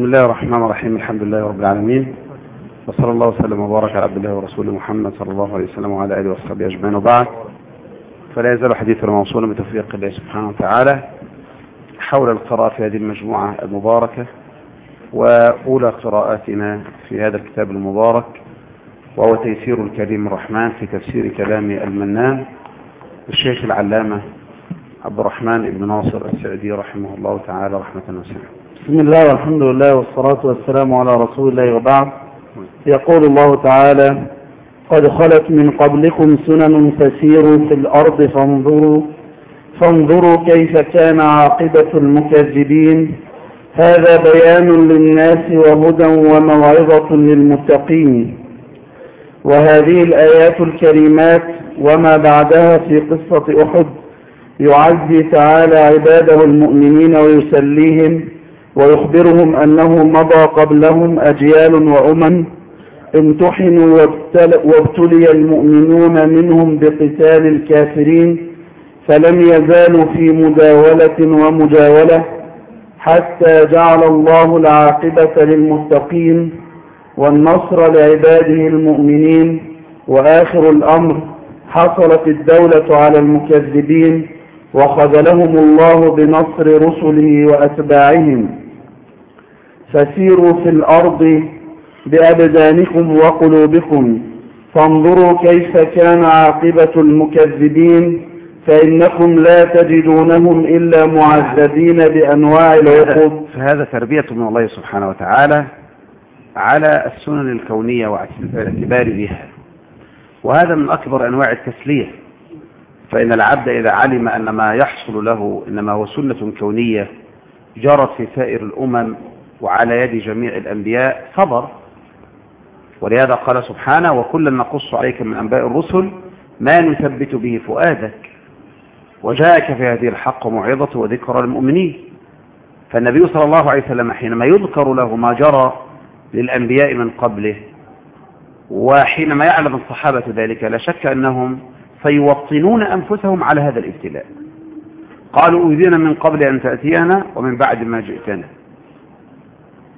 بسم الله الرحمن الرحيم الحمد لله رب العالمين. وصلى الله وسلم وبارك على عبد الله ورسوله محمد صلى الله عليه وسلم وعلى آله وصحبه أجمعين. وبعد فلا يزال حديثنا موصولا بتوفيق الله سبحانه وتعالى حول القراءة في هذه المجموعة المباركة وأولى قراءاتنا في هذا الكتاب المبارك وهو تيسير الكريم الرحمن في تفسير كلام المنان الشيخ العلامة عبد الرحمن بن ناصر السعدي رحمه الله تعالى رحمة واسعة. بسم الله والحمد لله والصلاة والسلام على رسول الله وبعد. يقول الله تعالى قد خلت من قبلكم سنن فسيروا في الأرض فانظروا فانظروا كيف كان عاقبة المكذبين. هذا بيان للناس وهدى وموعظة للمتقين. وهذه الآيات الكريمات وما بعدها في قصة أحد يعزي تعالى عباده المؤمنين ويسليهم ويخبرهم أنه مضى قبلهم أجيال وأمم امتحنوا وابتلي المؤمنون منهم بقتال الكافرين فلم يزالوا في مداولة ومجاولة حتى جعل الله العاقبة للمتقين والنصر لعباده المؤمنين وآخر الأمر حصلت الدولة على المكذبين وخذلهم الله بنصر رسله وأتباعهم. فسيروا في الأرض بأبدانكم وقلوبكم. فانظروا كيف كان عاقبة المكذبين. فإنكم لا تجدونهم إلا معذبين بأنواع العقوب. فهذا تربية من الله سبحانه وتعالى على السنن الكونية والاعتبار بها. وهذا من أكبر أنواع التسلية فإن العبد إذا علم أن ما يحصل له إنما هو سنة كونية جرت في سائر الأمم وعلى يد جميع الأنبياء صبر. ولهذا قال سبحانه وكلا نقص عليك من أنباء الرسل ما نثبت به فؤادك وجاءك في هذه الحق موعظة وذكرى للمؤمنين. فالنبي صلى الله عليه وسلم حينما يذكر له ما جرى للأنبياء من قبله وحينما يعلم الصحابة ذلك لا شك أنهم سيوطنون أنفسهم على هذا الابتلاء. قالوا أوذينا من قبل أن تأتينا ومن بعد ما جئتنا.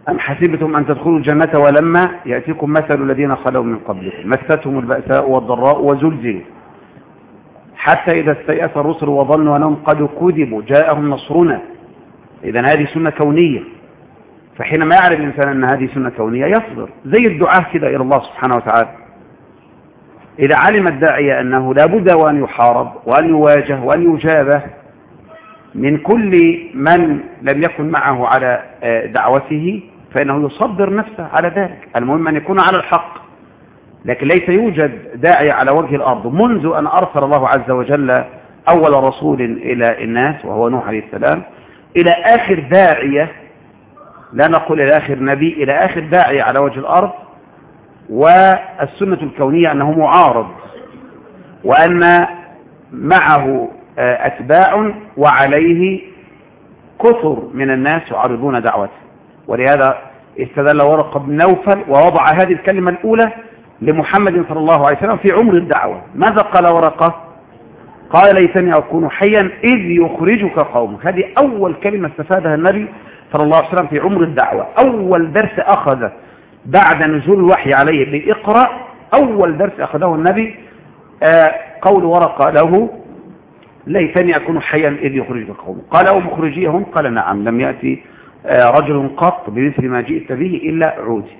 أم حسبتم أن تدخلوا الجنة ولما يأتيكم مثل الذين خلوا من قبلكم؟ مستهم البأساء والضراء وزلزلوا. حتى إذا استيأس الرسل وظنوا أنهم قد كذبوا جاءهم نصرنا. إذا هذه سنة كونية. فحينما يعرف الإنسان أن هذه سنة كونية يصبر. زي الدعاء كده إلى الله سبحانه وتعالى. إذا علم الداعية أنه لا بد وأن يحارب وأن يواجه وأن يجابه من كل من لم يكن معه على دعوته فإنه يصبر نفسه على ذلك. المهم أن يكون على الحق. لكن ليس يوجد داعي على وجه الأرض منذ أن أرسل الله عز وجل أول رسول إلى الناس وهو نوح عليه السلام إلى آخر داعية لا نقول إلى آخر نبي إلى آخر داعية على وجه الأرض والسنة الكونية أنه معارض وأن معه أتباع وعليه كثر من الناس يعرضون دعوته. ولهذا استدل ورقة بن نوفل ووضع هذه الكلمة الأولى لمحمد صلى الله عليه وسلم في عمر الدعوة. ماذا قال ورقة؟ قال ليتني أكون حيا إذ يخرجك قومك. هذه أول كلمة استفادها النبي صلى الله عليه وسلم في عمر الدعوة. أول درس أخذ بعد نزول الوحي عليه بإقرأ أول درس أخذه النبي آه قول ورقة له ليتني أكون حيا إذ يخرجك قومك قال أو مخرجيهم؟ قال نعم لم يأتي آه رجل قط بمثل ما جئت به إلا عودي.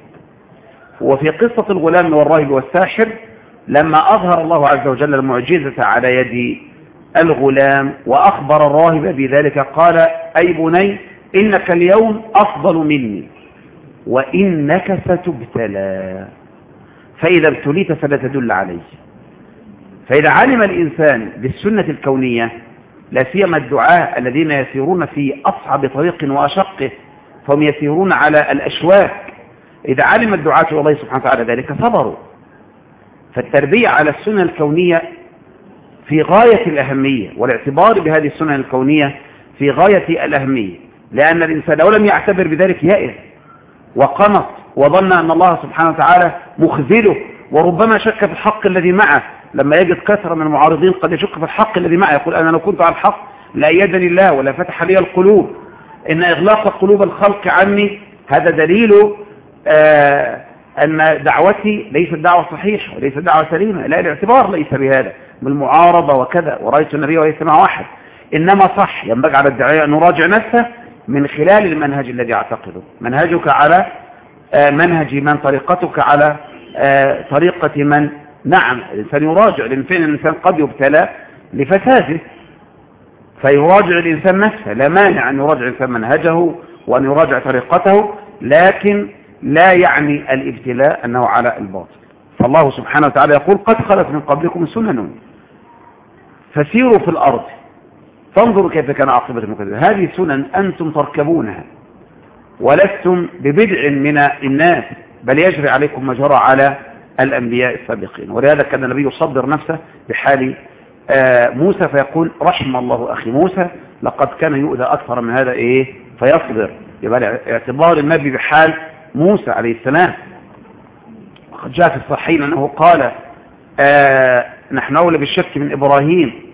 وفي قصة الغلام والراهب والساحر لما أظهر الله عز وجل المعجزة على يد الغلام وأخبر الراهب بذلك قال أي بني إنك اليوم أفضل مني. وإنك ستبتلى. فإذا ابتليت فلا تدل عليه. فإذا علم الإنسان بالسنة الكونية لا سيما الدعاء الذين يسيرون في أصعب طريق وأشقه فهم يسيرون على الأشواك. إذا علم الدعاة والله سبحانه وتعالى ذلك صبروا. فالتربية على السنة الكونية في غاية الأهمية والاعتبار بهذه السنة الكونية في غاية الأهمية. لأن الإنسان لو لم يعتبر بذلك يائس. وقنط وظن أن الله سبحانه وتعالى مخذله وربما شك في الحق الذي معه. لما يجد كثرة من المعارضين قد يشك في الحق الذي معه يقول أنا لو كنت على الحق لأيدني الله ولا فتح لي القلوب. إن إغلاق قلوب الخلق عني هذا دليل آه أن دعوتي ليست دعوة صحيحة وليست دعوة سليمة. لا الاعتبار ليس بهذا بالمعارضة وكذا. ورأيت النبي وليس مع واحد. إنما صح ينبغي على الداعية أن يراجع نفسه من خلال المنهج الذي أعتقده. منهجك على آه منهج من طريقتك على آه طريقة من. نعم الإنسان يراجع لأن الإنسان قد يبتلى لفساده. فيراجع الإنسان نفسه. لا مانع أن يراجع الإنسان منهجه وأن يراجع طريقته لكن لا يعني الابتلاء أنه على الباطل. فالله سبحانه وتعالى يقول قد خلت من قبلكم سنن فسيروا في الأرض. فانظروا كيف كان عاقبة المكذبين هذه سنن أنتم تركبونها. ولستم ببدع من الناس بل يجري عليكم ما جرى على الأنبياء السابقين. ولهذا كان النبي يصدر نفسه بحال موسى فيقول رحم الله أخي موسى لقد كان يؤذى أكثر من هذا إيه؟ فيصبر. يبقى اعتبار النبي بحال موسى عليه السلام. وقد جاء في الصحيحين أنه قال آه نحن أولى بالشك من إبراهيم.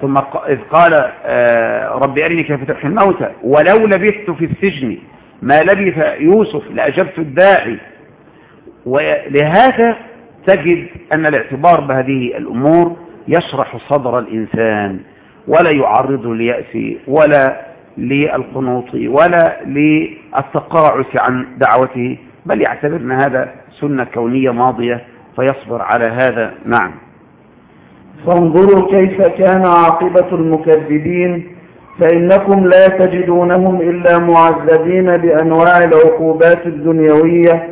ثم إذ قال آه رب أرني كيف تحيي الموتى. ولو لبثت في السجن ما لبث يوسف لأجبت الداعي. ولهذا تجد أن الاعتبار بهذه الأمور يشرح صدر الإنسان ولا يعرض ليأس ولا للقنوط ولا للتقاعس عن دعوته بل يعتبر أن هذا سنة كونية ماضية فيصبر على هذا. نعم. فانظروا كيف كان عاقبة المكذبين فإنكم لا تجدونهم إلا معذبين بأنواع العقوبات الدنيوية.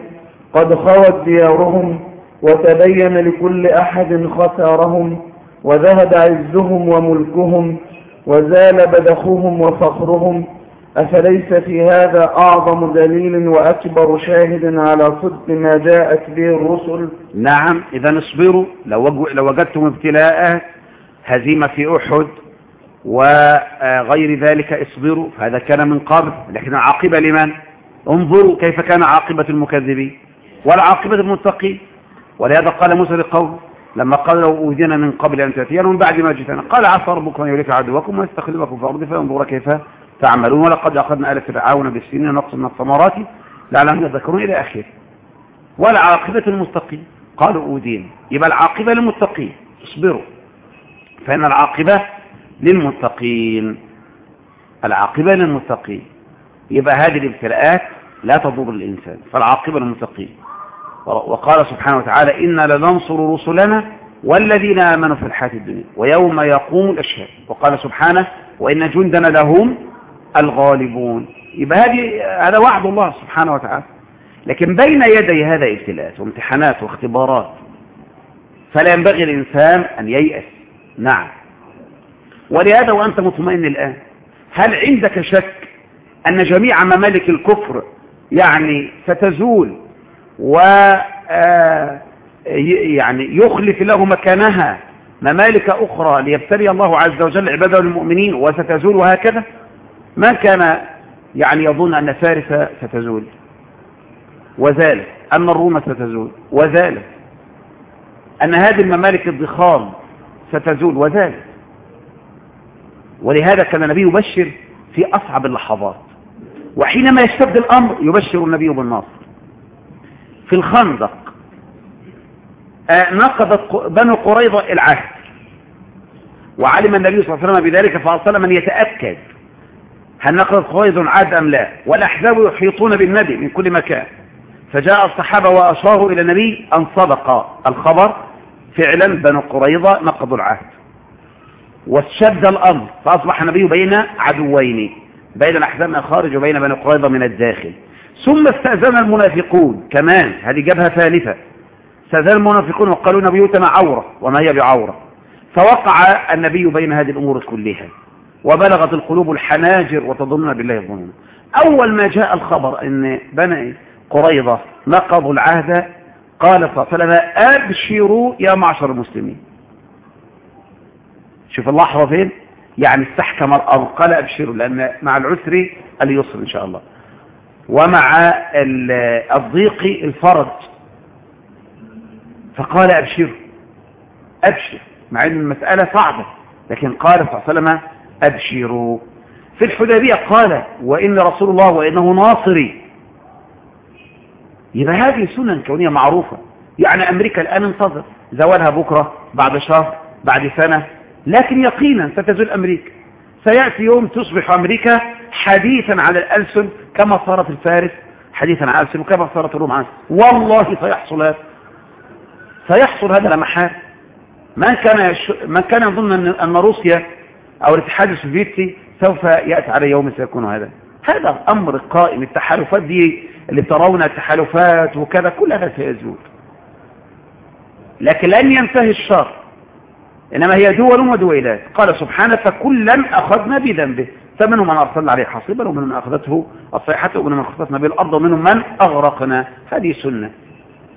قد خوت ديارهم وتبين لكل أحد خسارهم وذهب عزهم وملكهم وزال بدخهم وفخرهم. أفليس في هذا أعظم دليل وأكبر شاهد على صدق ما جاءت به الرسل؟ نعم إذا اصبروا لو, لو وجدتم ابتلاء هزيمة في أحد وغير ذلك اصبروا فهذا كان من قبل لكن العاقبة لمن؟ انظروا كيف كان عاقبة المكذبين والعاقبة المتقين. ولهذا قال موسى لقوم لما قال لو أوذينا من قبل أن تأتينا ومن بعد ما جئتنا قال عسى ربكم أن يهلك عدوكم ويستخدمكم في الأرض فينظر كيف تعملون ولقد أخذنا آل فرعون بالسنين نقص من الثمرات لعلهم يذكرون إلى آخره. والعاقبة المستقيم قالوا أوذينا يبقى العاقبة للمتقين. اصبروا. فإن العاقبة للمتقين. العاقبة للمتقين. يبقى هذه الابتلاءات لا تضر الإنسان. فالعاقبة للمتقين. وقال سبحانه وتعالى إنا لننصر رسلنا والذين آمنوا في الحياة الدنيا ويوم يقوم الأشهاد. وقال سبحانه وإن جندنا لهم الغالبون. يبقى هذه هذا وعد الله سبحانه وتعالى. لكن بين يدي هذا ابتلاءات وامتحانات واختبارات فلا ينبغي الإنسان أن ييأس. نعم. ولهذا وأنت مطمئن الآن هل عندك شك أن جميع ممالك الكفر يعني ستزول و يعني يخلف له مكانها ممالك أخرى ليبتلي الله عز وجل عباده المؤمنين وستزول وهكذا ما كان يعني يظن أن فارس ستزول؟ وزالت أن الروم ستزول؟ وزالت أن هذه الممالك الضخام ستزول؟ وزالت ولهذا كان النبي يبشر في أصعب اللحظات. وحينما يشتد الأمر يبشر النبي بالنصر. في الخندق نقضت بنو قريظة العهد. وعلم النبي صلى الله عليه وسلم بذلك فأرسل من يتأكد. هل نقضت قريظ العهد أم لا؟ والأحزاب يحيطون بالنبي من كل مكان. فجاء الصحابة وأشاروا إلى النبي أن صدق الخبر. فعلا بنو قريظة نقضوا العهد. واشتد الأمر فأصبح النبي بين عدوين بين الأحزاب من الخارج وبين بني قريظة من الداخل. ثم استأذن المنافقون كمان هذه جبهة ثالثة. استأذن المنافقون وقالوا إن بيوتنا عورة وما هي بعورة؟ فوقع النبي بين هذه الأمور كلها. وبلغت القلوب الحناجر وتظنون بالله الظنون. أول ما جاء الخبر أن بني قريظة نقضوا العهد قال صلى الله عليه وسلم أبشروا يا معشر المسلمين. شوف اللحظة فين؟ يعني استحكم الأمر قال أبشروا لأن مع العسر اليسر إن شاء الله. ومع الضيق الفرج. فقال أبشروا. أبشر مع أن المسألة صعبة لكن قال صلى الله عليه وسلم أبشروا. في الحديبية قال وإن رسول الله وإنه ناصري. يبقى هذه سنن كونية معروفة. يعني أمريكا الآن انتظر زوالها بكرة بعد شهر بعد سنة. لكن يقينا ستزول أمريكا. سيأتي يوم تصبح أمريكا حديثا على الألسن كما صارت الفارس حديثا على الألسن وكما صارت الروم عنه والله سيحصل هذا. سيحصل هذا لا محالة. من كان. من كان يظن. أن روسيا أو الاتحاد السوفيتي سوف يأتي على يوم سيكون هذا. هذا أمر قائم التحالفات دي اللي ترون التحالفات وكذا كل هذا سيزول. لكن لن ينتهي الشر. إنما هي دول ودويلات. قال سبحانه فكلا أخذنا بذنبه. فمنهم من أرسلنا عليه حصيبا ومنهم من أخذته الصيحة ومنهم من خطفنا به الأرض ومنهم من أغرقنا. هذه سنة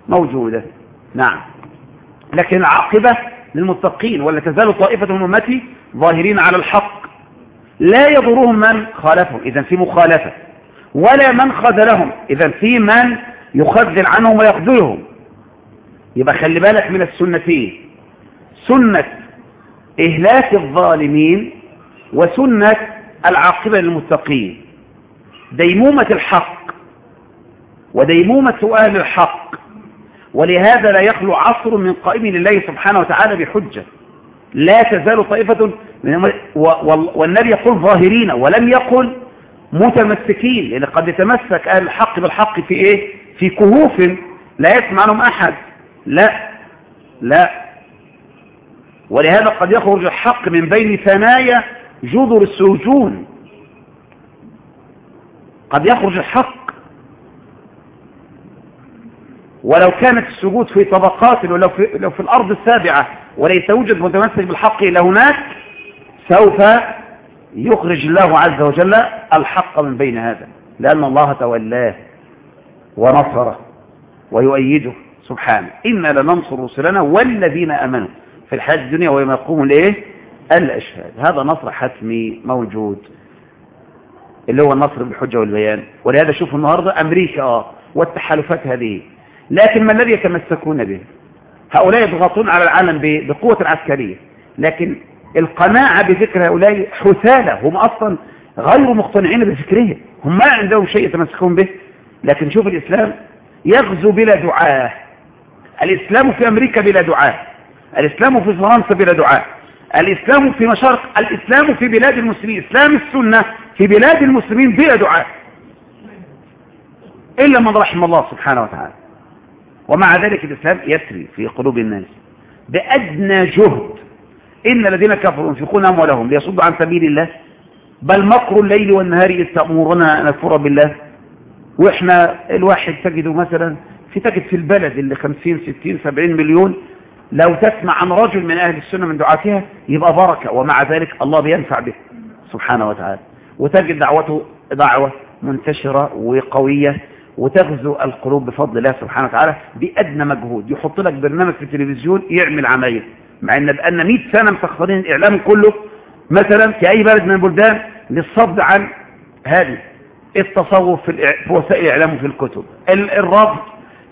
موجودة. نعم. لكن العاقبة للمتقين ولا تزال طائفة من أمتي ظاهرين على الحق لا يضرهم من خالفهم إذا في مخالفة ولا من خذلهم إذا في من يخذل عنهم ويخذلهم. يبقى خلي بالك من السنتين سنة إهلاك الظالمين وسنة العاقبة للمتقين. ديمومة الحق وديمومة أهل الحق ولهذا لا يخلو عصر من قائم لله سبحانه وتعالى بحجة. لا تزال طائفة والنبي يقول ظاهرين ولم يقل متمسكين. لأن قد يتمسك أهل الحق بالحق في إيه؟ في كهوف لا يسمع لهم أحد. لا. لا. ولهذا قد يخرج الحق من بين ثنايا جذر السجون. قد يخرج الحق ولو كانت السجود في طبقات ولو في, لو في الأرض السابعة وليس يوجد متمسك بالحق إلى هناك سوف يخرج الله عز وجل الحق من بين هذا لأن الله تولاه ونصره ويؤيده سبحانه. إنا لننصر رسلنا والذين أمنوا في الحياة الدنيا ويوم يقوم الإيه؟ الأشهاد. هذا نصر حتمي موجود اللي هو النصر بالحجة والبيان. ولهذا شوفوا النهاردة أمريكا آه والتحالفات هذه لكن ما الذي يتمسكون به؟ هؤلاء يضغطون على العالم بقوة عسكرية لكن القناعة بفكر هؤلاء حثالة. هم أصلا غير مقتنعين بفكرهم. هم ما عندهم شيء يتمسكون به. لكن شوف الإسلام يغزو بلا دعاء الإسلام في أمريكا بلا دعاء الإسلام في فرنسا بلا دعاء الإسلام في مشارق الإسلام في بلاد المسلمين. إسلام السنة في بلاد المسلمين بلا دعاء إلا من رحم الله سبحانه وتعالى. ومع ذلك الإسلام يسري في قلوب الناس بأدنى جهد إن الذين كفروا ينفقون أموالهم ليصدوا عن سبيل الله بل مكر الليل والنهار إذ تأمرنا أن نكفر بالله. وإحنا الواحد تجده مثلا في تجد في البلد اللي 50 60 70 مليون لو تسمع عن رجل من أهل السنة من دعاتها يبقى بركة ومع ذلك الله بينفع به سبحانه وتعالى. وتجد دعوته دعوة منتشرة وقوية وتغزو القلوب بفضل الله سبحانه وتعالى بأدنى مجهود. يحط لك برنامج في التلفزيون يعمل عمايل. مع إن بقالنا 100 سنة مسخرين الإعلام كله مثلا في أي بلد من البلدان للصد عن هذه التصوف في, في وسائل الإعلام وفي الكتب. الرفض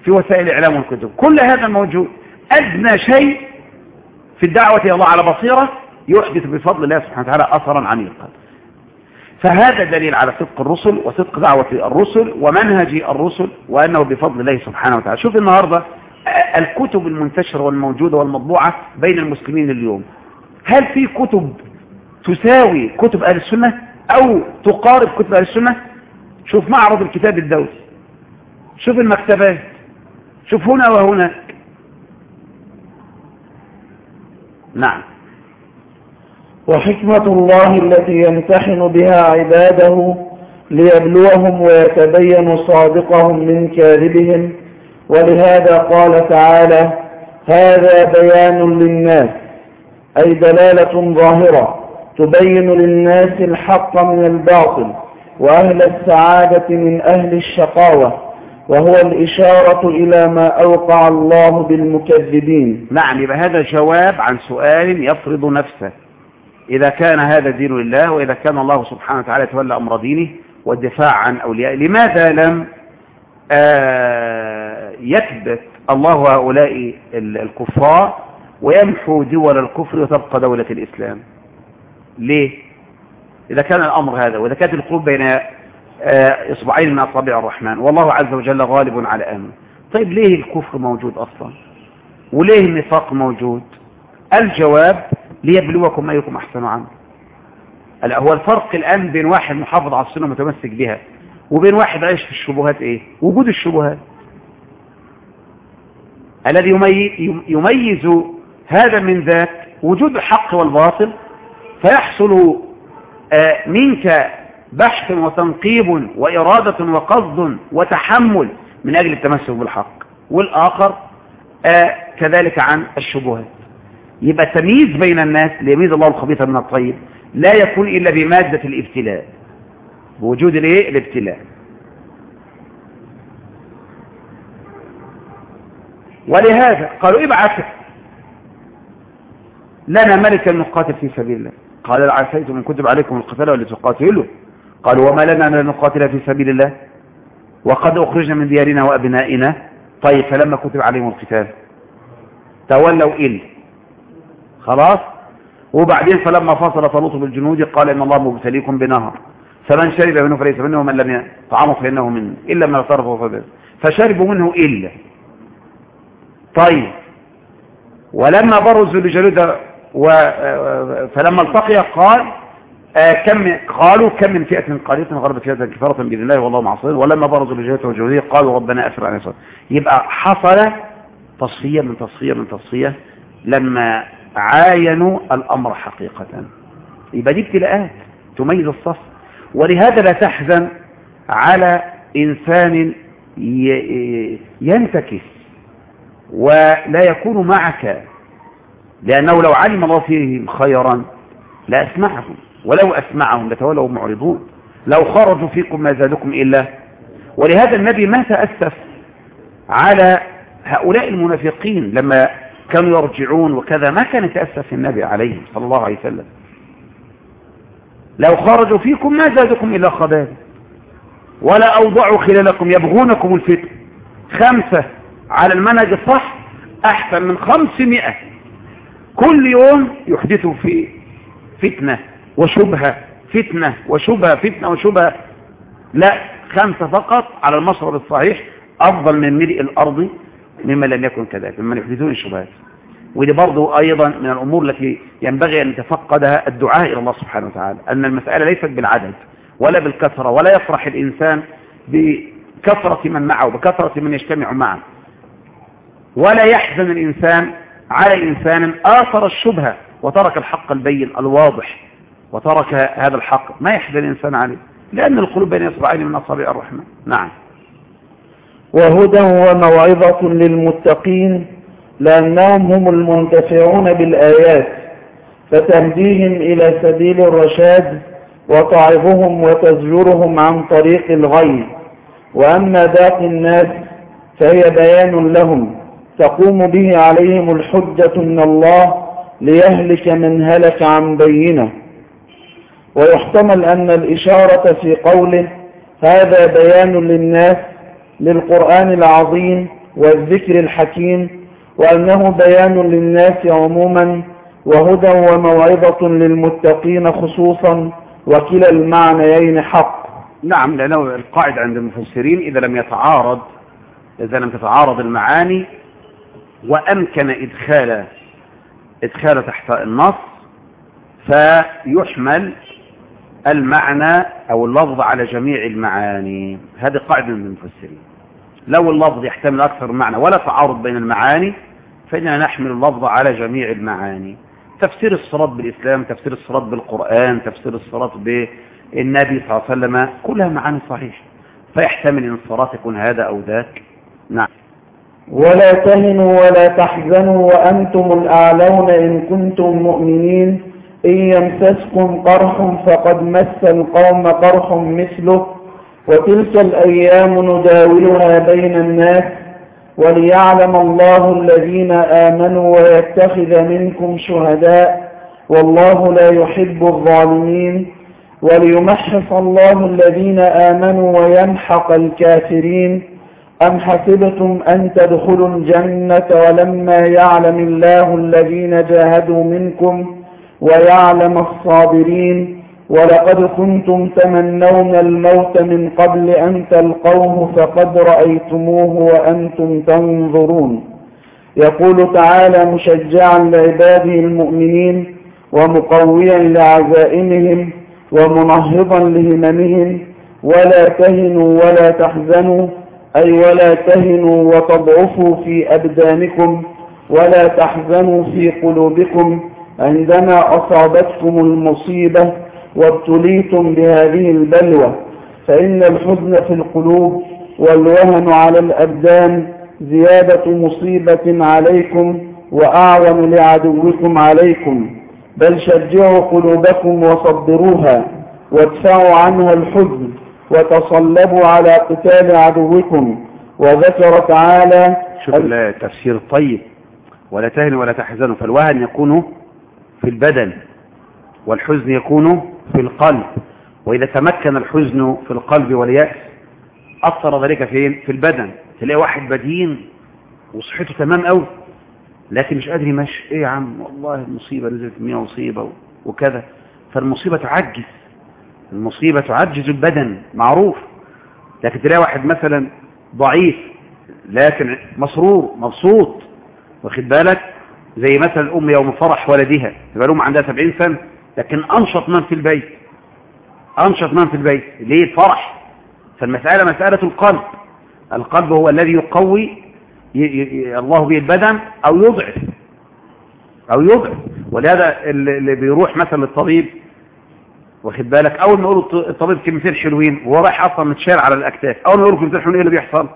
في وسائل الإعلام والكتب. كل هذا موجود. أدنى شيء في الدعوة إلى الله على بصيرة يحدث بفضل الله سبحانه وتعالى أثرا عميقا. فهذا دليل على صدق الرسل وصدق دعوة الرسل ومنهج الرسل وأنه بفضل الله سبحانه وتعالى. شوف النهاردة الكتب المنتشرة والموجودة والمطبوعة بين المسلمين اليوم. هل في كتب تساوي كتب أهل السنة أو تقارب كتب أهل السنة؟ شوف معرض الكتاب الدولي. شوف المكتبات. شوف هنا وهناك نعم. وحكمة الله التي يمتحن بها عباده ليبلوهم ويتبين صادقهم من كاذبهم. ولهذا قال تعالى هذا بيان للناس أي دلالة ظاهرة تبين للناس الحق من الباطل وأهل السعادة من أهل الشقاوة وهو الإشارة إلى ما أوقع الله بالمكذبين. نعم يبقى هذا جواب عن سؤال يفرض نفسه. إذا كان هذا دين لله وإذا كان الله سبحانه وتعالى يتولى أمر دينه والدفاع عن أولياء لماذا لم آه يثبت الله هؤلاء الكفار ويمحو دول الكفر وتبقى دولة الإسلام؟ ليه؟ إذا كان الأمر هذا وإذا كانت القلوب بين آه، إصبعين من أصابع الرحمن والله عز وجل غالب على أمره طيب ليه الكفر موجود أصلا؟ وليه النفاق موجود؟ الجواب ليبلوكم أيكم أحسن عنه هو الفرق الآن بين واحد محافظ على السنة متمسك بها وبين واحد عايش في الشبهات إيه؟ وجود الشبهات. الذي يميز هذا من ذاك وجود الحق والباطل فيحصل آه، منك بحث وتنقيب وإرادة وقصد وتحمل من أجل التمسك بالحق والآخر آه، كذلك عن الشبهات. يبقى تمييز بين الناس ليميز الله الخبيث من الطيب لا يكون إلا بمادة الابتلاء. بوجود الإيه؟ الابتلاء. ولهذا قالوا ابعث لنا ملكا نقاتل في سبيل الله. قال العسيتم من كتب عليكم القتال واللي تقاتلوا قالوا وما لنا أن نقاتل في سبيل الله؟ وقد أخرجنا من ديارنا وأبنائنا. طيب فلما كتب عليهم القتال تولوا إل خلاص؟ وبعدين فلما فصل طلوط بالجنود قال إن الله مبتليكم بنهر. فمن شرب منه فليس منه ومن لم يطعمه فإنه منه إلا ما اعترفوا فبس فشربوا منه إلا. طيب. ولما برزوا لجلود و... فلما التقي قال آه كم قالوا كم من فئة قليلة غربت فئة كفارة بإذن الله والله معصير ولما برزوا لجلود وجلودية قالوا ربنا يسر يبقى حصل تصفية من تصفية من تصفية لما عاينوا الأمر حقيقة. يبقى دي ابتلاءات تميز الصف. ولهذا لا تحزن على إنسان ينتكس ولا يكون معك لأنه لو علم الله فيهم خيرا لأسمعهم ولو أسمعهم لتولوا معرضون. لو خرجوا فيكم ما زادكم إلا. ولهذا النبي ما تأسف على هؤلاء المنافقين لما كانوا يرجعون وكذا ما كان يتأسف النبي عليهم صلى الله عليه وسلم. لو خرجوا فيكم ما زادكم إلا خبال ولا أوضعوا خلالكم يبغونكم الفتن. خمسة على المنهج الصح أحسن من خمسمائة. كل يوم يحدثوا في فتنة وشبهة فتنة وشبهة فتنة وشبهة. لا خمسة فقط على المشرب الصحيح أفضل من ملء الأرض. مما لم يكن كذلك ممن يحدثون الشبهات ودي برضو أيضا من الأمور التي ينبغي أن يتفقدها الدعاء إلى الله سبحانه وتعالى أن المسألة ليست بالعدد ولا بالكثرة ولا يفرح الإنسان بكثرة من معه بكثرة من يجتمع معه. ولا يحزن الإنسان على إنسان آثر الشبهة وترك الحق البين الواضح وترك هذا الحق. ما يحزن الإنسان عليه؟ لأن القلوب بين إصبعين من أصابع الرحمن نعم. وهدى وموعظة للمتقين لأنهم هم المنتفعون بالآيات فتهديهم إلى سبيل الرشاد وتعظهم وتزجرهم عن طريق الغي. وأما باقي الناس فهي بيان لهم تقوم به عليهم الحجة من الله ليهلك من هلك عن بينة. ويحتمل أن الإشارة في قوله هذا بيان للناس للقرآن العظيم والذكر الحكيم وأنه بيان للناس عموما وهدى وموعظة للمتقين خصوصا وكلا المعنيين حق. نعم لأنه القاعدة عند المفسرين إذا لم يتعارض إذا لم تتعارض المعاني وأمكن إدخال إدخال تحت النص فيحمل المعنى أو اللفظ على جميع المعاني. هذه قاعدة من المفسرين. لو اللفظ يحتمل أكثر معنى ولا تعارض بين المعاني فإننا نحمل اللفظ على جميع المعاني. تفسير الصراط بالإسلام تفسير الصراط بالقرآن تفسير الصراط بالنبي صلى الله عليه وسلم كلها معاني صحيحة. فيحتمل أن الصراط يكون هذا أو ذاك. نعم. ولا تهنوا ولا تحزنوا وأنتم الأعلون إن كنتم مؤمنين. إن يمسسكم قرح فقد مس القوم قرح مثله وتلك الأيام نداولها بين الناس وليعلم الله الذين آمنوا ويتخذ منكم شهداء والله لا يحب الظالمين وليمحص الله الذين آمنوا ويمحق الكافرين. أم حسبتم أن تدخلوا الجنة ولما يعلم الله الذين جاهدوا منكم ويعلم الصابرين ولقد كنتم تمنون الموت من قبل أن تلقوه فقد رأيتموه وأنتم تنظرون. يقول تعالى مشجعا لعباده المؤمنين ومقويا لعزائمهم ومنهضا لهممهم ولا تهنوا ولا تحزنوا أي ولا تهنوا وتضعفوا في أبدانكم ولا تحزنوا في قلوبكم عندما أصابتكم المصيبة وابتليتم بهذه البلوى فإن الحزن في القلوب والوهن على الأبدان زيادة مصيبة عليكم وأعظم لعدوكم عليكم. بل شجعوا قلوبكم وصبروها وادفعوا عنها الحزن وتصلبوا على قتال عدوكم. وذكر تعالى شوف التفسير الطيب ولا تهنوا ولا تحزنوا فالوهن يكون في البدن والحزن يكون في القلب. وإذا تمكن الحزن في القلب واليأس أثر ذلك فين في البدن. تلاقي واحد بدين وصحته تمام قوي لكن مش قادر يمشي. إيه يا عم؟ والله المصيبة نزلت مية مصيبة وكذا. فالمصيبة تعجز. المصيبة تعجز البدن. معروف. لكن تلاقي واحد مثلا ضعيف لكن مسرور مبسوط واخد بالك؟ زي مثلا الأم يوم فرح ولدها. يبقى الأم عندها 70 سنة لكن أنشط من في البيت. أنشط من في البيت. ليه؟ الفرح. فالمسألة مسألة القلب. القلب هو الذي يقوي. الله به البدن أو يضعف. أو يضعف. ولهذا اللي بيروح مثلا للطبيب واخد بالك؟ أول ما يقولوا الطبيب كلمتين حلوين وهو رايح أصلا متشال على الأكتاف أول ما يقولوا كلمتين حلوين إيه اللي بيحصل؟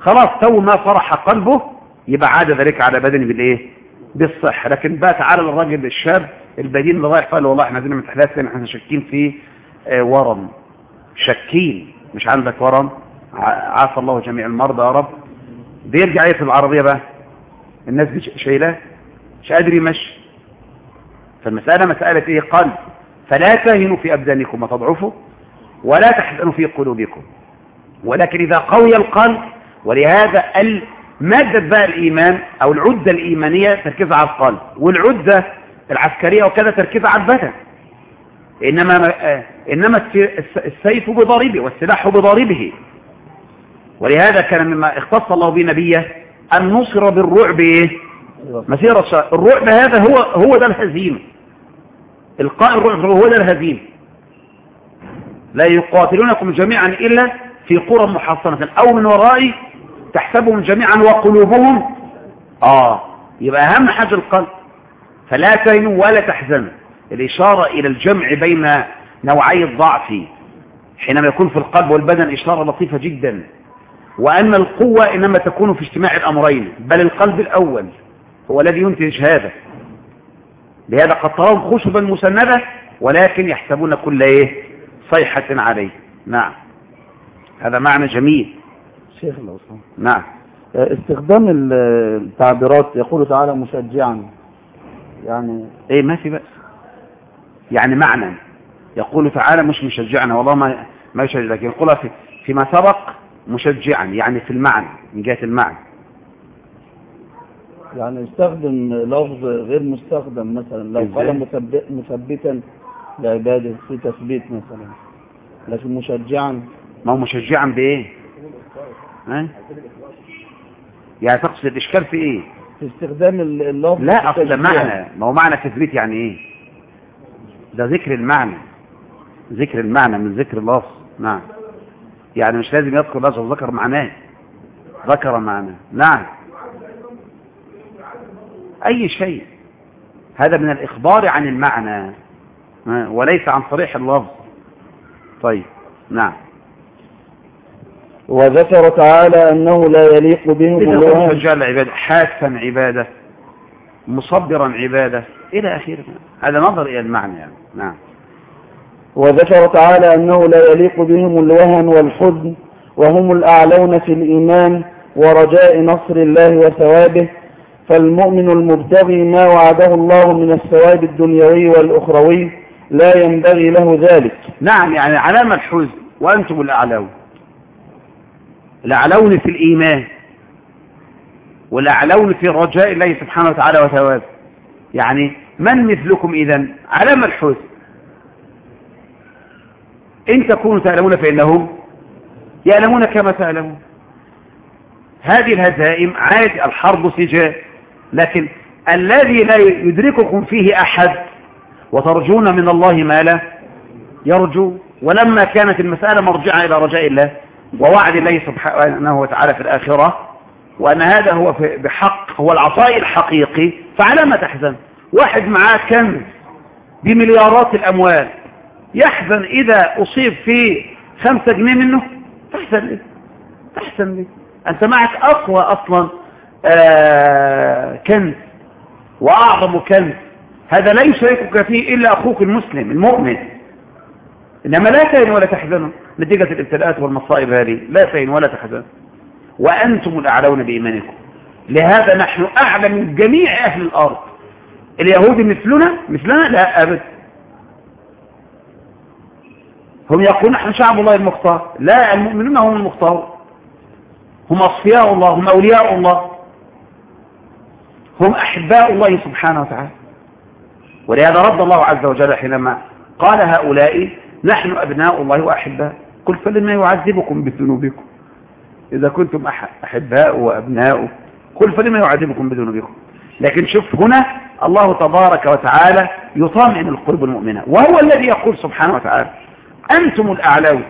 خلاص تو ما فرح قلبه يبقى عاد ذلك على بدنه بالإيه؟ بالصحة. لكن بقى تعالى للراجل الشاب البدين اللي رايح قال والله إحنا عايزين من تحلات إحنا شاكين في آه ورم. شاكين. مش عندك ورم. عافى الله جميع المرضى يا رب. بيرجع إيه في العربية بقى. الناس دي شايلاه. مش قادر يمشي. فالمسألة مسألة إيه؟ قلب. فلا تهنوا في أبدانكم وتضعفوا ولا تحزنوا في قلوبكم. ولكن إذا قوي القلب ولهذا مادة بقى الإيمان أو العدة الإيمانية تركيزها على القلب والعدة العسكرية وكذا تركيزها على البدن. إنما, إنما السيف بضاربه والسلاح بضاربه ولهذا كان مما اختص الله به نبيه أن نصر بالرعب إيه؟ مسيرة الرعب هذا هو هو ده الهزيمة. إلقاء الرعب هو ده الهزيمة. لا يقاتلونكم جميعا إلا في قرى محصنة أو من وراء تحسبهم جميعا وقلوبهم. آه يبقى أهم حاجة القلب. فلا تهنوا ولا تحزنوا. الإشارة إلى الجمع بين نوعي الضعف حينما يكون في القلب والبدن إشارة لطيفة جدا. وأن القوة إنما تكون في اجتماع الأمرين بل القلب الأول هو الذي ينتج هذا. لهذا قد ترون خشبا مسندة ولكن يحسبون كل إيه؟ صيحة عليه. نعم. هذا معنى جميل. شيخ الأوصان نعم. استخدام التعبيرات يقول تعالى مشجعا. يعني إيه ما في بأس. يعني معنى. يقول تعالى مش مشجعنا والله ما ما يشجع لكن يقولها في فيما سبق مشجعا يعني في المعنى من جهة المعنى. يعني يستخدم لفظ غير مستخدم مثلا لو؟ قال مثبت مثبتا لعباده في تثبيت مثلا. لكن مشجعا؟ ما هو مشجعا بإيه؟ ها؟ يعني تقصد الإشكال في إيه؟ في استخدام اللفظ لا التشجيع. معنى ما هو معنى تثبيت يعني إيه؟ ده ذكر المعنى ذكر المعنى من ذكر اللفظ نعم. يعني مش لازم يذكر لفظ ذكر معناه. ذكر معناه نعم. أي شيء. هذا من الإخبار عن المعنى وليس عن صريح اللفظ. طيب نعم. وذكر تعالى أنه لا يليق الوهم كنت رجال عبادة حاسا عبادة مصبرا عبادة إلى آخره. هذا نظر إلى المعنى يعني. نعم. وذكر تعالى أنه لا يليق بهم الوهن والحزن وهم الأعلون في الإيمان ورجاء نصر الله وثوابه. فالمؤمن المبتغي ما وعده الله من الثواب الدنيوي والأخروي لا ينبغي له ذلك. نعم يعني علامة الحزن وأنتم الأعلون. الأعلون في الإيمان والأعلون في رجاء الله سبحانه وتعالى وثوابه يعني من مثلكم إذا؟ علامة الحزن إن تكونوا تعلمون فإنهم يعلمون كما تعلمون. هذه الهزائم عادي الحرب سجال لكن الذي لا يدرككم فيه أحد وترجون من الله ما لا يرجو. ولما كانت المسألة مرجعة إلى رجاء الله ووعد الله سبحانه وتعالى في الآخرة وأن هذا هو بحق هو العطاء الحقيقي فعلى ما تحزن. واحد معاه كنز بمليارات الأموال يحزن إذا أصيب في خمسة جنيه منه؟ تحزن ليه تحزن ليه أنت معك أقوى أصلا آه كنز وأعظم كنز. هذا لا يشاركك فيه إلا أخوك المسلم المؤمن. إنما لا تهن ولا تحزنوا. نتيجة الابتلاءات والمصائب هذه. لا تهن ولا تحزنوا. وأنتم الأعلون بإيمانكم. لهذا نحن أعلى من جميع أهل الأرض. اليهود مثلنا؟ مثلنا؟ لا أبدا هم يقولون نحن شعب الله المختار. لا المؤمنون هم المختار. هم أصفياء الله هم أولياء الله. هم أحباء الله سبحانه وتعالى. ولهذا رد الله عز وجل حينما قال هؤلاء نحن أبناء الله وأحباء. قل فلما يعذبكم بذنوبكم. إذا كنتم أحباء وأبناء قل فلما يعذبكم بذنوبكم. لكن شوف هنا الله تبارك وتعالى يطمئن القلوب المؤمنة. وهو الذي يقول سبحانه وتعالى أنتم الأعلون.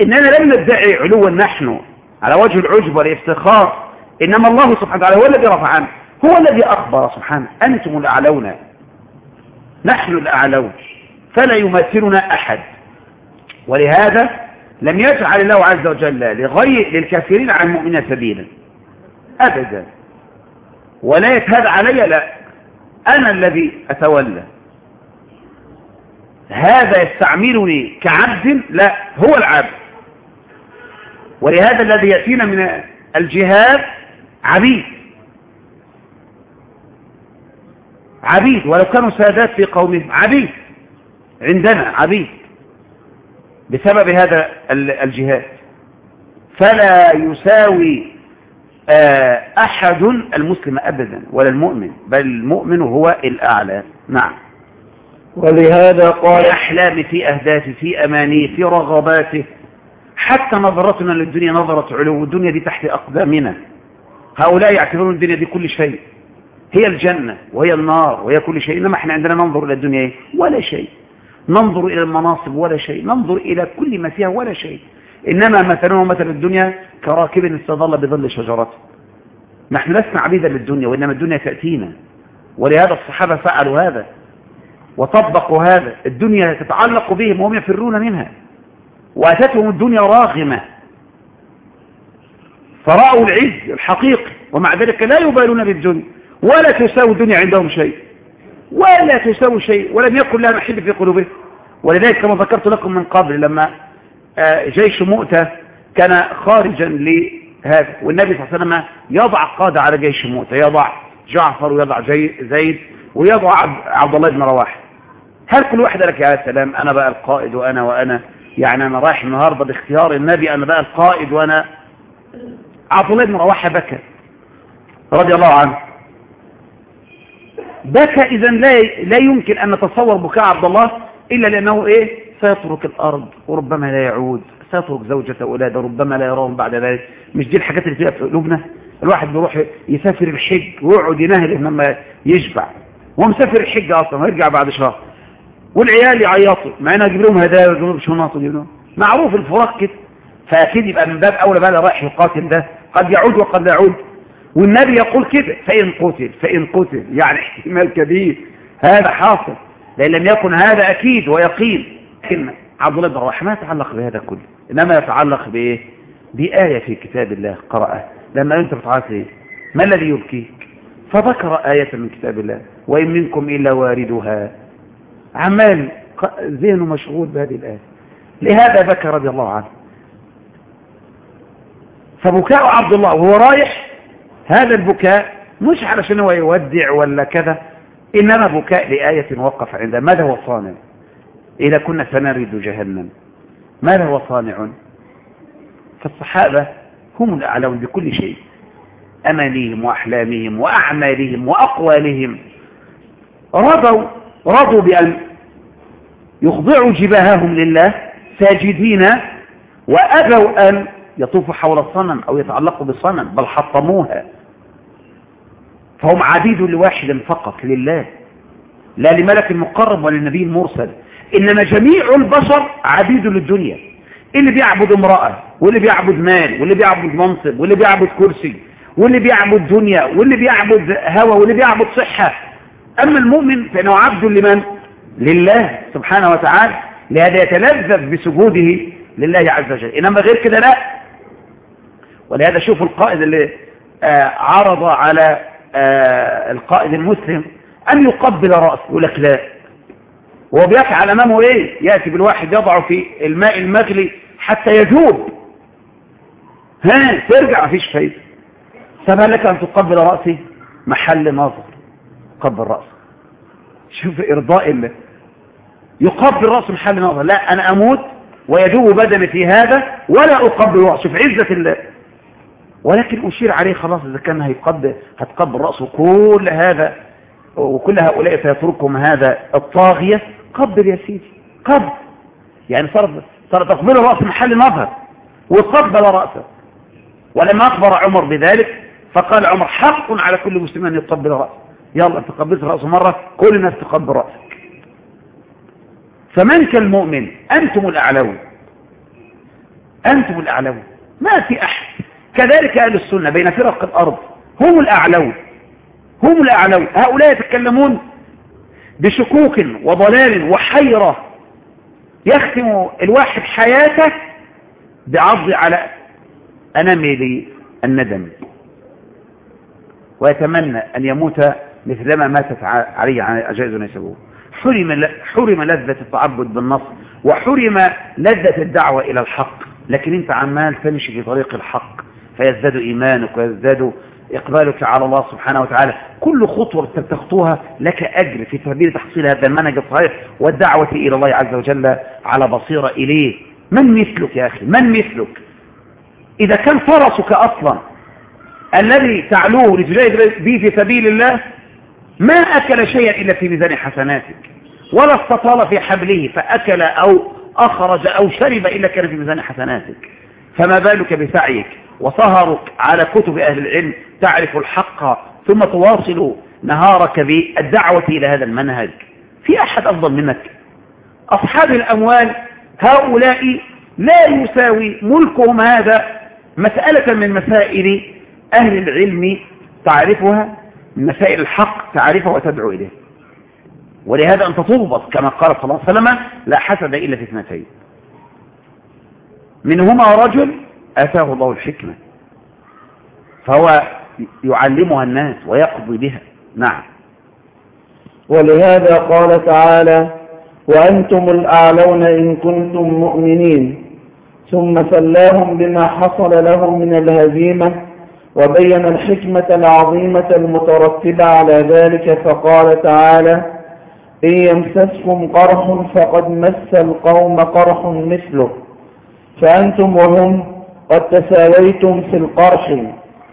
إننا لم ندعي علوا نحن على وجه العجب والافتخار. إنما الله سبحانه وتعالى هو الذي رفع عنه. هو الذي أخبر سبحانه أنتم الأعلون. نحن الأعلون. فلا يمثلنا أحد. ولهذا لم يجعل الله عز وجل لغير للكافرين عن المؤمنين سبيلا. أبدا. ولا يتهد علي لا. أنا الذي أتولى. هذا يستعملني كعبد لا هو العبد. ولهذا الذي يأتينا من الجهاد عبيد. عبيد. ولو كانوا سادات في قومهم عبيد. عندنا عبيد بسبب هذا الجهاد. فلا يساوي أحد المسلم أبدا ولا المؤمن بل المؤمن هو الأعلى. نعم. ولهذا قال في أحلامه في أهدافه في أمانيه في رغباته حتى نظرتنا للدنيا نظرة علو الدنيا دي تحت أقدامنا. هؤلاء يعتبرون الدنيا دي كل شيء. هي الجنة وهي النار وهي كل شيء. إنما إحنا عندنا ننظر إلى الدنيا إيه؟ ولا شيء. ننظر إلى المناصب ولا شيء ننظر إلى كل ما فيها ولا شيء. إنما مثلنا مثل الدنيا كراكب استظل بظل شجرة نحن لسنا عبيدا للدنيا وإنما الدنيا تأتينا. ولهذا الصحابة فعلوا هذا وطبقوا هذا. الدنيا تتعلق بهم وهم يفرون منها. وأتتهم الدنيا راغمة. فرأوا العز الحقيقي. ومع ذلك لا يبالون بالدنيا ولا تساوي الدنيا عندهم شيء. ولا تساوي شيء ولم يكن لها محل في قلوبهم ولذلك كما ذكرت لكم من قبل لما جيش مؤتة كان خارجا لهذا والنبي صلى الله عليه وسلم يضع قادة على جيش مؤتة يضع جعفر ويضع زيد ويضع عبد الله بن رواحه هل كل واحد لك يا سلام؟ أنا بقى القائد وأنا وأنا يعني أنا رايح النهاردة باختيار النبي أنا بقى القائد وأنا. عبد الله بن رواحه بكى رضي الله عنه. بكى إذا لا لا يمكن أن نتصور بكاء عبد الله إلا لأنه إيه؟ سيترك الأرض وربما لا يعود. سيترك زوجة وأولاده ربما لا يراهم بعد ذلك. مش دي الحاجات اللي فيها في قلوبنا؟ الواحد بيروح يسافر الحج ويقعد ينهل لما يشبع. هو مسافر الحج أصلا ويرجع بعد شهر. والعيال يعيطوا. مع انها أجيب لهم هدايا ويجيب لهم شنط ويجيب لهم؟ معروف الفراق كده. فأكيد يبقى من باب أولى بقى رايح يقاتل ده. قد يعود وقد لا يعود. والنبي يقول كده فإن قتل فإن قتل. يعني احتمال كبير. هذا حاصل. لأن لم يكن هذا أكيد ويقين. لكن عبد الله بن رواحه ما يتعلق بهذا كله. إنما يتعلق بايه بآية في كتاب الله قرأها. لما أنت بتعرف إيه ما الذي يبكيك فذكر آية من كتاب الله. وإن منكم إلا واردها. عمال ذهنه مشغول بهذه الآية. لهذا بكى رضي الله عنه. فبكاء عبد الله وهو رايح هذا البكاء مش علشان هو يودع ولا كذا إنما بكاء لآية وقف عندها. ماذا هو صانع؟ إذا كنا سنرد جهنم ماذا هو صانع؟ فالصحابة هم الأعلون بكل شيء أمانيهم وأحلامهم وأعمالهم وأقوالهم. رضوا رضوا بأن يخضعوا جباههم لله ساجدين وأبوا أن يطوفوا حول الصنم أو يتعلقوا بالصنم بل حطموها. فهم عبيد لواحد فقط لله. لا لملك مقرب ولا لنبي مرسل. إنما جميع البشر عبيد للدنيا. اللي بيعبد امرأة واللي بيعبد مال واللي بيعبد منصب واللي بيعبد كرسي واللي بيعبد دنيا واللي بيعبد هوى واللي بيعبد صحة. أما المؤمن فإنه عبد لمن؟ لله سبحانه وتعالى. لهذا يتلذذ بسجوده لله عز وجل. إنما غير كده لا. ولهذا شوفوا القائد اللي آه عرض على القائد المسلم أن يقبل رأسه يقول لك لا. هو بيفعل أمامه إيه؟ يأتي بالواحد يضعه في الماء المغلي حتى يذوب ها ترجع مفيش فايدة. سبها لك أن تقبل رأسي محل نظر. قبل رأسه. شوف إرضاء الله. يقبل رأسه محل نظر. لا أنا أموت ويدوب بدني في هذا ولا أقبل رأسه. في عزة الله. ولكن أشير عليه خلاص إذا كان هيقبل هتقبل رأسه كل هذا وكل هؤلاء سيتركهم هذا الطاغية. قبل يا سيدي قبل. يعني صار صار تقبل الرأس محل نظر وقبل رأسه. ولما أخبر عمر بذلك فقال عمر حق على كل مسلم أن يقبل رأسه. يلا أنت قبلت رأسه مرة كل الناس تقبل رأسك. فمن كالمؤمن أنتم الأعلون. أنتم الأعلون. ما في أحد كذلك أهل السنة بين فرق الأرض. هم الأعلون. هم الأعلون. هؤلاء يتكلمون بشكوك وضلال وحيرة يختم الواحد حياته بعض على أنامل الندم ويتمنى أن يموت مثلما ماتت عليه عجائز نسبه. حرم, حرم لذة التعبد بالنص وحرم لذة الدعوة إلى الحق. لكن أنت عمال تمشي في طريق الحق. فيزداد إيمانك ويزداد إقبالك على الله سبحانه وتعالى. كل خطوة تخطوها لك أجر في سبيل تحصيل هذا المنهج الصحيح والدعوة إلى الله عز وجل على بصيرة إليه. من مثلك يا أخي؟ من مثلك؟ إذا كان فرسك أصلا الذي تعلوه لتجاهد به في سبيل الله ما أكل شيئا إلا في ميزان حسناتك ولا استطال في حبله فأكل أو أخرج أو شرب إلا كان في ميزان حسناتك. فما بالك بسعيك؟ وسهرك على كتب أهل العلم تعرف الحق ثم تواصل نهارك بالدعوة إلى هذا المنهج. في أحد أفضل منك أصحاب الأموال هؤلاء لا يساوي ملكهم هذا مسألة من مسائل أهل العلم تعرفها مسائل الحق تعرفها وتدعو إليه ولهذا أنت تضبط كما قال صلى الله عليه وسلم لا حسد إلا في اثنتين. منهما رجل آتاه الله الحكمة. فهو يعلمها الناس ويقضي بها. نعم. ولهذا قال تعالى وأنتم الأعلون إن كنتم مؤمنين. ثم سلاهم بما حصل لهم من الهزيمة وبين الحكمة العظيمة المترتبة على ذلك فقال تعالى إن يمسسكم قرح فقد مس القوم قرح مثله. فأنتم وهم قد تساويتم في القرح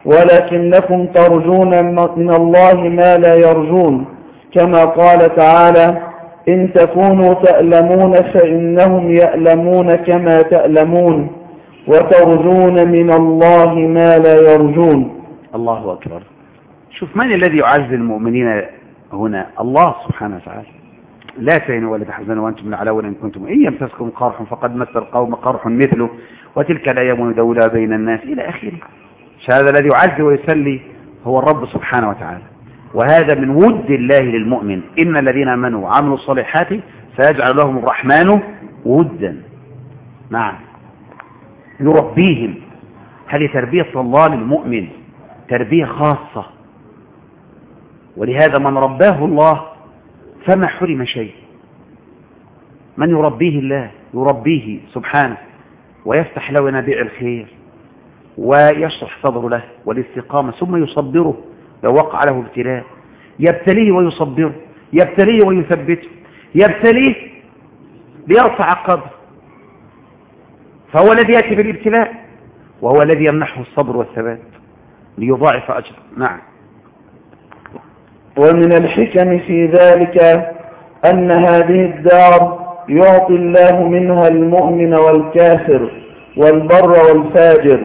ولكنكم ترجون من الله ما لا يرجون. كما قال تعالى إن تكونوا تألمون فإنهم يألمون كما تألمون وترجون من الله ما لا يرجون. الله أكبر. شوف من الذي يعز المؤمنين هنا؟ الله سبحانه وتعالى. لا تهنوا ولا تحزنوا وأنتم العلاون إن كنتم. إن يمسسكم قرح فقد مس القوم قرح مثله. وتلك الأيام ندولها بين الناس إلى آخره. هذا الذي يعز ويسلي هو الرب سبحانه وتعالى. وهذا من ود الله للمؤمن. إن الذين آمنوا وعملوا الصالحات سيجعل لهم الرحمن ودا. نعم. يربيهم. هذه تربية الله للمؤمن. تربية خاصة. ولهذا من رباه الله فما حرم شيء. من يربيه الله؟ يربيه سبحانه. ويفتح له نبيع الخير ويشرح صدره له والاستقامة ثم يصبره لو وقع له ابتلاء. يبتليه ويصبره يبتليه ويثبته يبتليه ليرفع قدره فهو الذي يأتي بالابتلاء وهو الذي يمنحه الصبر والثبات ليضاعف أجره. نعم. ومن الحكم في ذلك أن هذه الدار يعطي الله منها المؤمن والكافر والبر والفاجر.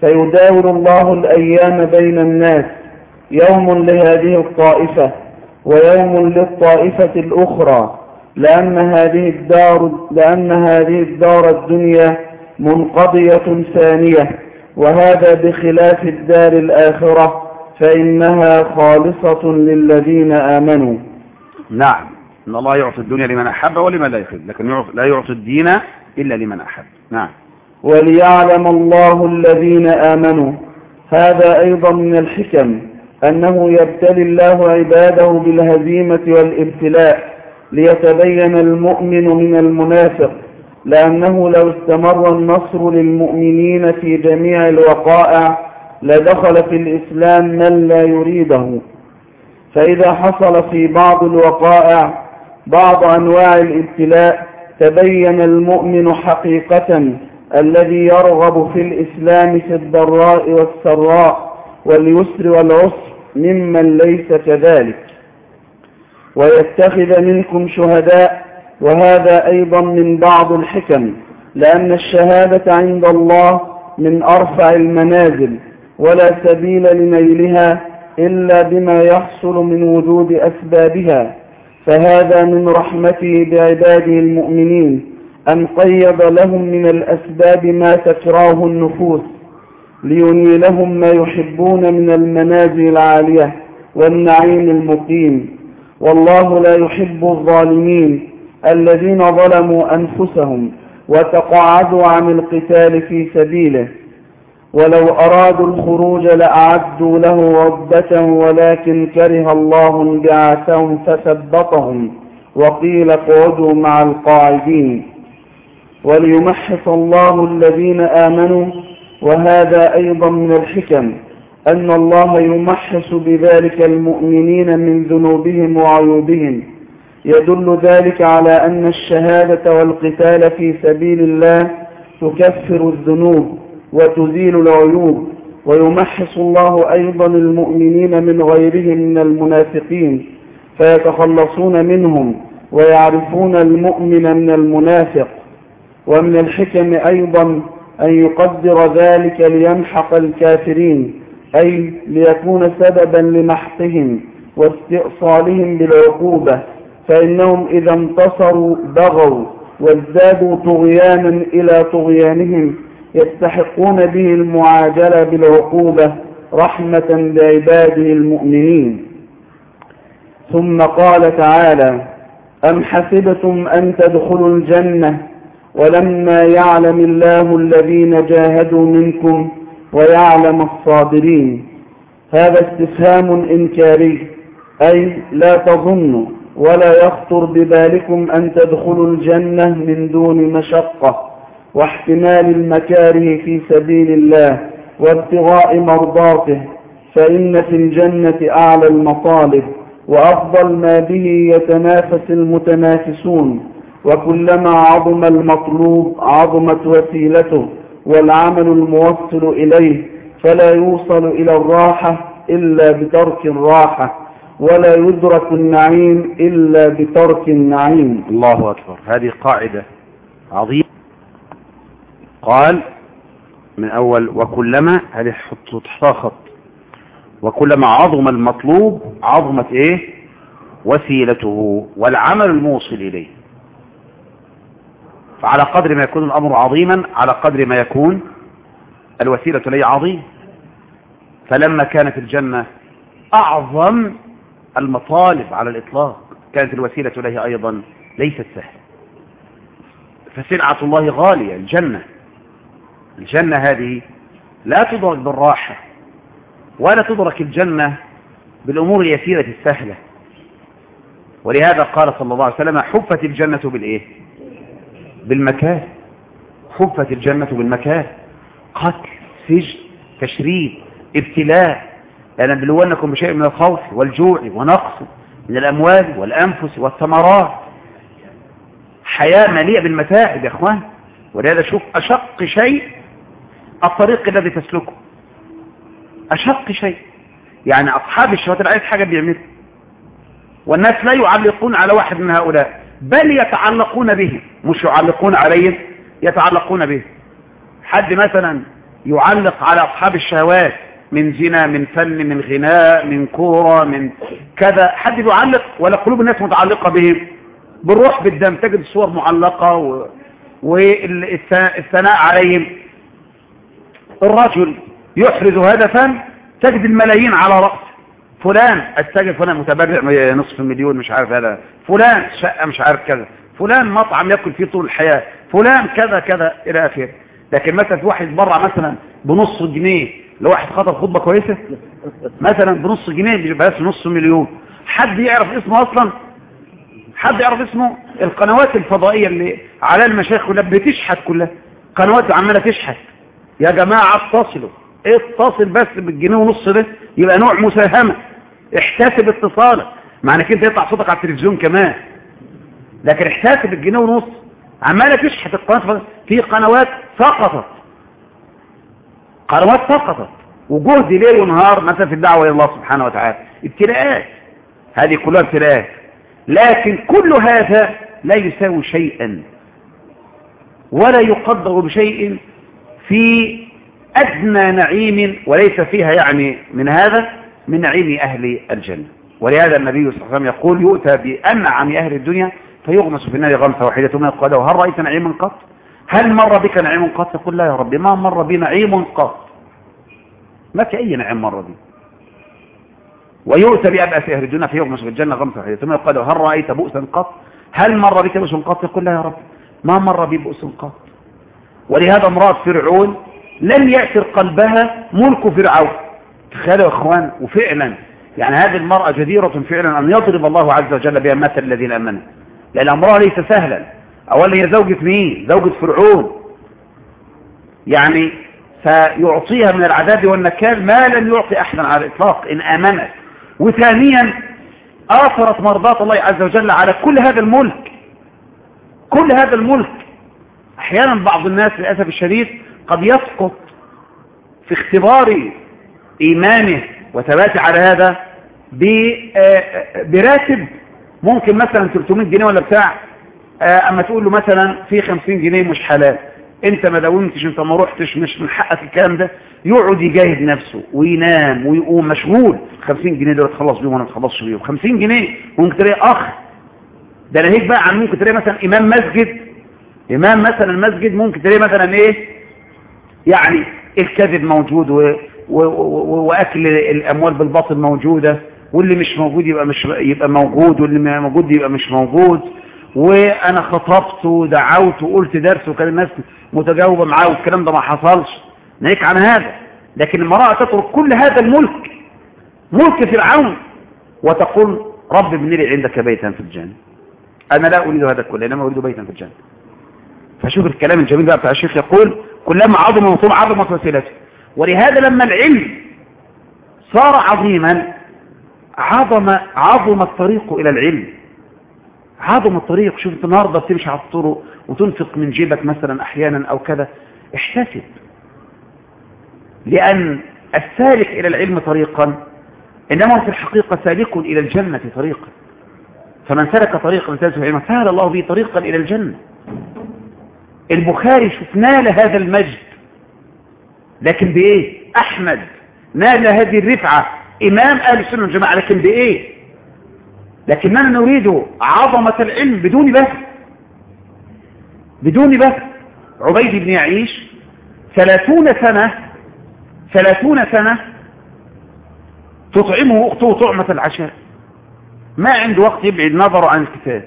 فيداول الله الأيام بين الناس. يوم لهذه الطائفة ويوم للطائفة الأخرى. لأن هذه الدار لأن هذه الدار الدنيا منقضية ثانية. وهذا بخلاف الدار الآخرة. فإنها خالصة للذين آمنوا. نعم. إن الله يعطي الدنيا لمن أحب ولمن لا يحب لكن لا يعطي الدين إلا لمن أحب. نعم. وليعلم الله الذين آمنوا. هذا أيضا من الحكم أنه يبتلي الله عباده بالهزيمة والابتلاء ليتبين المؤمن من المنافق لأنه لو استمر النصر للمؤمنين في جميع الوقائع لدخل في الإسلام من لا يريده. فإذا حصل في بعض الوقائع بعض أنواع الابتلاء تبين المؤمن حقيقة الذي يرغب في الإسلام في الضراء والسراء واليسر والعسر ممن ليس كذلك. ويتخذ منكم شهداء وهذا أيضا من بعض الحكم لأن الشهادة عند الله من أرفع المنازل ولا سبيل لنيلها إلا بما يحصل من وجود أسبابها. فهذا من رحمته بعباده المؤمنين أن قيض لهم من الأسباب ما تكراه النفوس لينيلهم ما يحبون من المنازل العالية والنعيم المقيم. والله لا يحب الظالمين الذين ظلموا أنفسهم وتقاعدوا عن القتال في سبيله. ولو أرادوا الخروج لأعدوا له عدة ولكن كره الله انبعاثهم فثبطهم وقيل اقعدوا مع القاعدين. وليمحص الله الذين آمنوا وهذا أيضا من الحكم أن الله يمحص بذلك المؤمنين من ذنوبهم وعيوبهم. يدل ذلك على أن الشهادة والقتال في سبيل الله تكفر الذنوب. وتزيل العيوب ويمحص الله أيضا المؤمنين من غيرهم من المنافقين فيتخلصون منهم ويعرفون المؤمن من المنافق. ومن الحكم أيضا أن يقدر ذلك ليمحق الكافرين أي ليكون سببا لمحقهم واستئصالهم بالعقوبة فإنهم إذا انتصروا بغوا وازدادوا طغيانا إلى طغيانهم يستحقون به المعاجلة بالعقوبة رحمة بعباده المؤمنين. ثم قال تعالى أم حسبتم أن تدخلوا الجنة ولما يعلم الله الذين جاهدوا منكم ويعلم الصابرين؟ هذا استفهام إنكاري أي لا تظنوا ولا يخطر ببالكم أن تدخلوا الجنة من دون مشقة. واحتمال المكاره في سبيل الله وابتغاء مرضاته فإن في الجنة أعلى المطالب وأفضل ما به يتنافس المتنافسون وكلما عظم المطلوب عظمت وسيلته والعمل الموصل إليه فلا يوصل إلى الراحة إلا بترك الراحة ولا يدرك النعيم إلا بترك النعيم. الله أكبر. هذه قاعدة عظيمة. قال من أول وكلما هذه تحطها خط. وكلما عظم المطلوب عظمت إيه؟ وسيلته والعمل الموصل إليه. فعلى قدر ما يكون الأمر عظيما على قدر ما يكون الوسيلة إليه عظيم. فلما كانت الجنة أعظم المطالب على الإطلاق كانت الوسيلة إليه أيضا ليست سهلة. فسلعة الله غالية الجنة. الجنة هذه لا تدرك بالراحة ولا تدرك الجنة بالأمور اليسيرة السهلة. ولهذا قال صلى الله عليه وسلم حفت الجنة بالإيه؟ بالمكان. حفت الجنة بالمكان. قتل سجن تشريد ابتلاء. لنبلونكم بشيء من الخوف والجوع ونقص من الأموال والأنفس والثمرات. حياة مليئة بالمتاعب يا أخوان. ولهذا شوف أشق شيء الطريق الذي تسلكه. أشق شيء. يعني أصحاب الشهوات العيد حاجة بيعملها. والناس لا يعلقون على واحد من هؤلاء بل يتعلقون به. مش يعلقون عليهم يتعلقون به. حد مثلا يعلق على أصحاب الشهوات من زنا من فن من غناء من كورة من كذا. حد يعلق ولا قلوب الناس متعلقة بهم. بالروح بالدم تجد الصور معلقة. والثناء عليهم. الرجل يحرز هدفا تجد الملايين على رأسه فلان التاجر فلان متبرع نصف مليون مش عارف هذا. فلان شقة مش عارف كذا. فلان مطعم يأكل فيه طول الحياة. فلان كذا كذا إلى آخره. لكن مثلا في واحد يتبرع مثلا بنص جنيه لواحد خطر خطبة كويسة مثلا بنص جنيه بس نص مليون. حد يعرف اسمه أصلا؟ حد يعرف اسمه؟ القنوات الفضائية اللي على المشايخ كلها بتشحت كلها. قنوات عمالة تشحت. يا جماعة اتصلوا. اتصل بس بالجنيه ونص ده؟ يبقى نوع مساهمة. احتسب اتصالك معنى كده يطلع صوتك على التلفزيون كمان. لكن احتسب الجنيه ونص. عمالة تشحت القنوات في قنوات سقطت. قنوات سقطت. وجهد ليل ونهار مثلا في الدعوة إلى الله سبحانه وتعالى. ابتلاءات. هذه كلها ابتلاءات. لكن كل هذا لا يساوي شيئا. ولا يقدر بشيء في أدنى نعيم وليس فيها يعني من هذا من نعيم أهل الجنة. ولهذا النبي صلى الله عليه وسلم يقول يؤتى بأنعم أهل الدنيا فيغمس في النار غمسة واحدة ثم يقول هل رأيت نعيما قط؟ هل مر بك نعيم قط؟ يقول لا يا ربي ما مر بي نعيم قط. ما في أي نعيم مر بي. ويؤتى بأبأس أهل الدنيا فيغمس في الجنة غمسة واحدة ثم يقول هل رأيت بؤسا قط؟ هل مر بك بؤس قط؟ يقول لا يا رب ما مر بي بؤس قط. ولهذا امرأة فرعون لم يأسر قلبها ملك فرعون. تخيلوا يا إخوان وفعلا يعني هذه المرأة جديرة فعلا أن يضرب الله عز وجل بها مثل الذين أمنوا. لأن أمرها ليس سهلا. أولا هي زوجة مين؟ زوجة فرعون. يعني سيعطيها من العذاب والنكال ما لم يعطي أحدا على الإطلاق إن آمنت. وثانيا آثرت مرضات الله عز وجل على كل هذا الملك. كل هذا الملك. أحيانا بعض الناس للأسف الشديد قد يسقط في اختبار إيمانه وثباته على هذا براتب ممكن مثلا 300 جنيه ولا بتاع أما تقول له مثلا في 50 جنيه مش حلال. أنت ما داومتش أنت ما رحتش مش من حقك الكلام ده. يقعد يجاهد نفسه وينام ويقوم مشغول. 50 جنيه دول تخلص بيهم وأنا ما تخلصش بيهم. 50 جنيه ممكن تلاقي أخ. ده ناهيك بقى عن ممكن تلاقي مثلا إمام مسجد إمام مثلا المسجد ممكن تلاقي مثلا إيه؟ يعني الكذب موجود و... و... و... وأكل الأموال بالباطل موجودة واللي مش موجود يبقى مش يبقى موجود واللي موجود يبقى مش موجود. وأنا خطبت ودعوت وقلت درس وكان الناس متجاوبة معاه والكلام ده ما حصلش. ناهيك عن هذا. لكن المرأة تترك كل هذا الملك ملك فرعون. وتقول رب ابن لي عندك بيتا في الجنة. أنا لا أريد هذا كله إنما أريد بيتا في الجنة. فشوف الكلام الجميل بقى بتاع الشيخ يقول كلما عظم مطلوب عظمت وسيلته ولهذا لما العلم صار عظيما عظم عظم الطريق إلى العلم. عظم الطريق. شوف النهارده بتمشي على الطرق وتنفق من جيبك مثلا أحيانا أو كذا. احتسب. لأن السالك إلى العلم طريقا إنما في الحقيقة سالك إلى الجنة طريقا. فمن سلك طريقا سهل الله به طريقا إلى الجنة. البخاري شوف نال هذا المجد. لكن بإيه؟ أحمد. نال هذه الرفعة. إمام أهل السنة والجماعة لكن بإيه؟ لكننا نريد عظمة العلم بدون بث بدون بث عبيد بن يعيش ثلاثون سنة ثلاثون سنة تطعمه أخته طعمة العشاء. ما عنده وقت يبعد نظره عن الكتاب.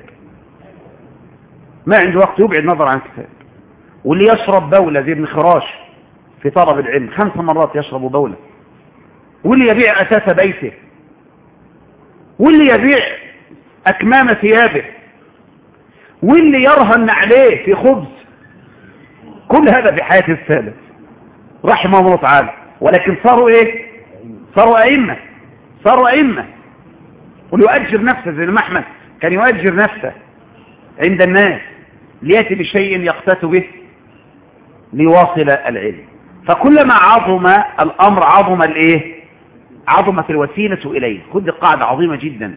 ما عنده وقت يبعد نظره عن الكتاب. واللي يشرب بولة زي ابن خراش في طلب العلم. خمس مرات يشرب بولة. واللي يبيع أساس بيته. واللي يبيع أكمام ثيابه. واللي يرهن عليه في خبز. كل هذا في حياة السادة رحمه الله تعالى. ولكن صاروا إيه؟ صاروا أئمة. صاروا أئمة. وليؤجر نفسه زي ما أحمد. كان يؤجر نفسه عند الناس ليأتي بشيء يقتات به. ليواصل العلم. فكلما عظم الأمر عظم الإيه؟ عظمت الوسيلة إليه. خذ قاعدة عظيمة جدا.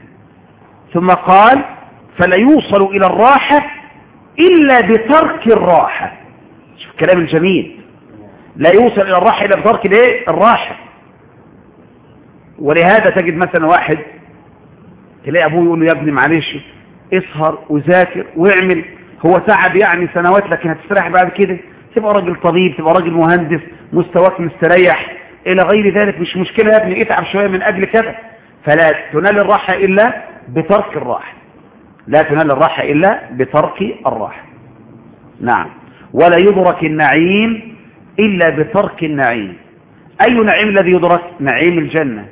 ثم قال فلا يوصل إلى الراحة إلا بترك الراحة. شوف الكلام الجميل. لا يوصل إلى الراحة إلا بترك الإيه؟ الراحة. ولهذا تجد مثلا واحد تلاقي أبوه يقول له يا ابني معلش اسهر وذاكر واعمل. هو تعب يعني سنوات لكن هتستريح بعد كده؟ تبقى راجل طبيب تبقى راجل مهندس مستواك مستريح إلى غير ذلك مش مشكلة يا ابني اتعب شوية من أجل كذا. فلا تنال الراحة إلا بترك الراحة. لا تنال الراحة إلا بترك الراحة. نعم. ولا يدرك النعيم إلا بترك النعيم. أي نعيم الذي يدرك؟ نعيم الجنة.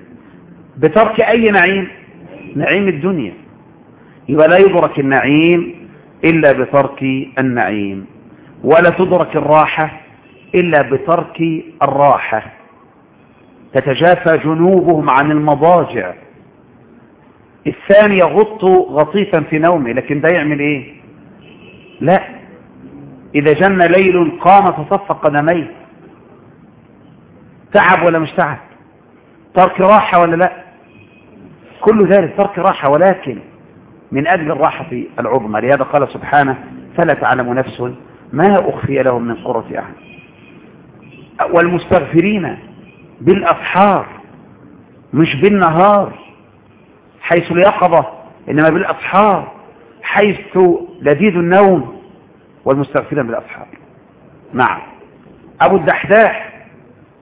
بترك أي نعيم؟ نعيم الدنيا. يبقى لا يدرك النعيم إلا بترك النعيم. ولا تدرك الراحة إلا بترك الراحة. تتجافى جنوبهم عن المضاجع. الثاني يغط غطيفا في نومه لكن ده يعمل إيه؟ لا. إذا جن ليل قام فصف قدميه تعب ولا مش تعب؟ ترك راحة ولا لا؟ كل ذلك ترك راحة ولكن من أجل الراحة العظمى. لهذا قال سبحانه فلا تعلم نفس ما أخفي لهم من قرة أعين. والمستغفرين بالأسحار مش بالنهار حيث اليقظة إنما بالأسحار حيث لذيذ النوم والمستغفرين بالأسحار. نعم. أبو الدحداح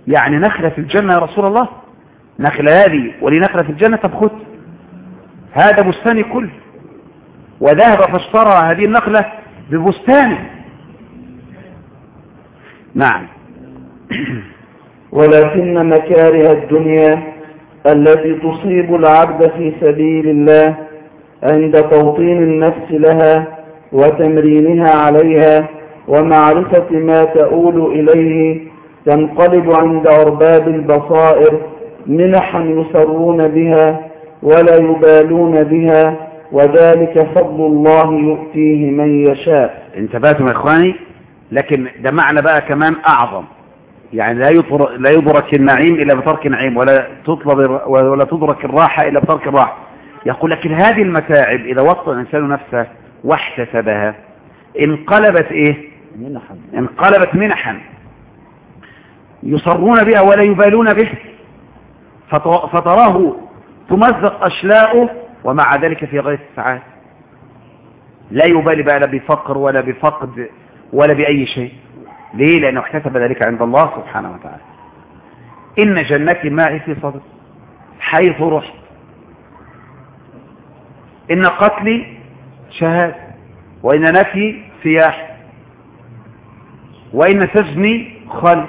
يعني نخلة في الجنة يا رسول الله؟ نخلة هذه ولنخلة في الجنة؟ طب خد هذا بستاني كله وذهب فاشترى هذه النخلة ببستانه نعم. ولكن مكاره الدنيا التي تصيب العبد في سبيل الله عند توطين النفس لها وتمرينها عليها ومعرفة ما تؤول إليه تنقلب عند أرباب البصائر منحا يسرون بها ولا يبالون بها وذلك فضل الله يؤتيه من يشاء. انتبهتم يا إخواني؟ لكن ده معنى بقى كمان أعظم. يعني لا يدرك, لا يدرك النعيم إلا بترك النعيم ولا تطلب ولا تدرك الراحة إلا بترك الراحة. يقول لكن هذه المتاعب إذا وطن الإنسان نفسه واحتسبها انقلبت منحا. انقلبت منحا. يصرون بها ولا يبالون به. فتراه تمزق أشلاؤه ومع ذلك في غاية السعادة. لا يبالي بقى لا بفقر ولا بفقد. ولا بأي شيء. ليه؟ لأنه احتسب ذلك عند الله سبحانه وتعالى. إن جنتي معي في صدر حيث رحت. إن قتلي شهادة. وإن نفي سياح. وإن سجني خل.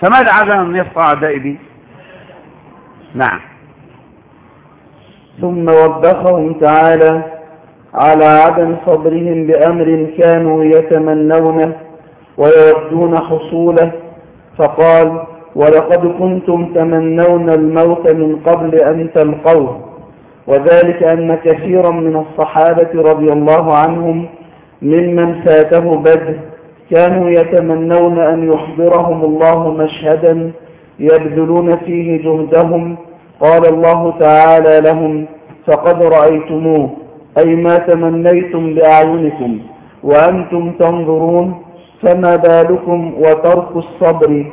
فماذا عاد أن يصفى أعدائي بي؟ نعم. ثم وبخهم تعالى. على عدم صبرهم بأمر كانوا يتمنونه ويودون حصوله. فقال ولقد كنتم تمنون الموت من قبل أن تلقوه وذلك أن كثيرا من الصحابة رضي الله عنهم ممن فاته بدر كانوا يتمنون أن يحضرهم الله مشهدا يبذلون فيه جهدهم. قال الله تعالى لهم فقد رأيتموه. أي ما تمنيتم بأعينكم وأنتم تنظرون فما بالكم وترك الصبر.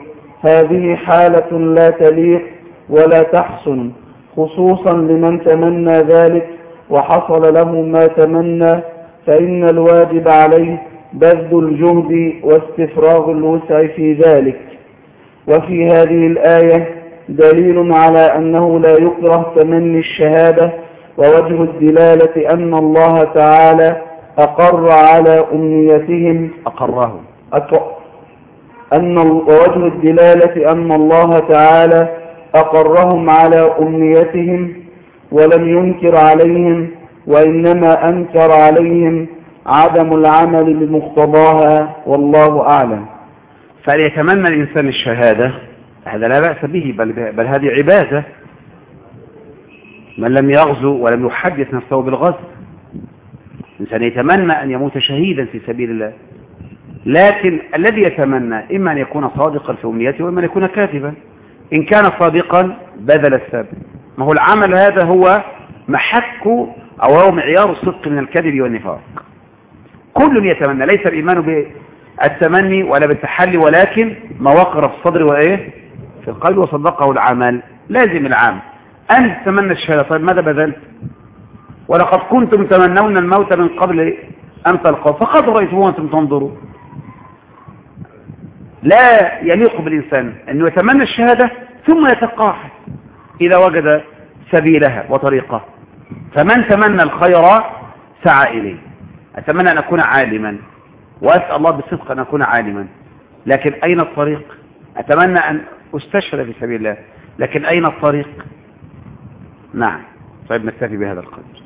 هذه حالة لا تليق ولا تحسن خصوصا لمن تمنى ذلك وحصل له ما تمنى فإن الواجب عليه بذل الجهد واستفراغ الوسع في ذلك. وفي هذه الآية دليل على أنه لا يكره تمني الشهادة ووجه الدلالة أن الله تعالى أقر على أمنيتهم. أقرهم. أق... أن ووجه الدلالة أن الله تعالى أقرهم على أمنيتهم ولم ينكر عليهم وإنما أنكر عليهم عدم العمل بمقتضاها والله أعلم. فليتمنى الإنسان الشهادة هذا لا بأس به بل, بل هذه عبادة من لم يغزو ولم يحدث نفسه بالغزو. الإنسان يتمنى أن يموت شهيدا في سبيل الله. لكن الذي يتمنى إما أن يكون صادقا في أمنيته وإما أن يكون كاذبا. إن كان صادقا بذل السبب. ما هو العمل هذا هو محك أو هو معيار الصدق من الكذب والنفاق. كل يتمنى ليس الإيمان بالتمني ولا بالتحلي ولكن ما وقر في الصدر وإيه؟ في القلب وصدقه العمل. لازم العام أن تتمنى الشهادة. طيب ماذا بذلت؟ ولقد كنتم تمنون الموت من قبل أن تلقوا فقد رأيتموه وأنتم تنظروا لا يليق بالإنسان أنه يتمنى الشهادة ثم يتقاعد إذا وجد سبيلها وطريقها. فمن تمنى الخير سعى إليه. أتمنى أن أكون عالما وأسأل الله بالصدق أن أكون عالما. لكن أين الطريق؟ أتمنى أن أستشهد في سبيل الله لكن أين الطريق؟ نعم. طيب نكتفي بهذا القدر.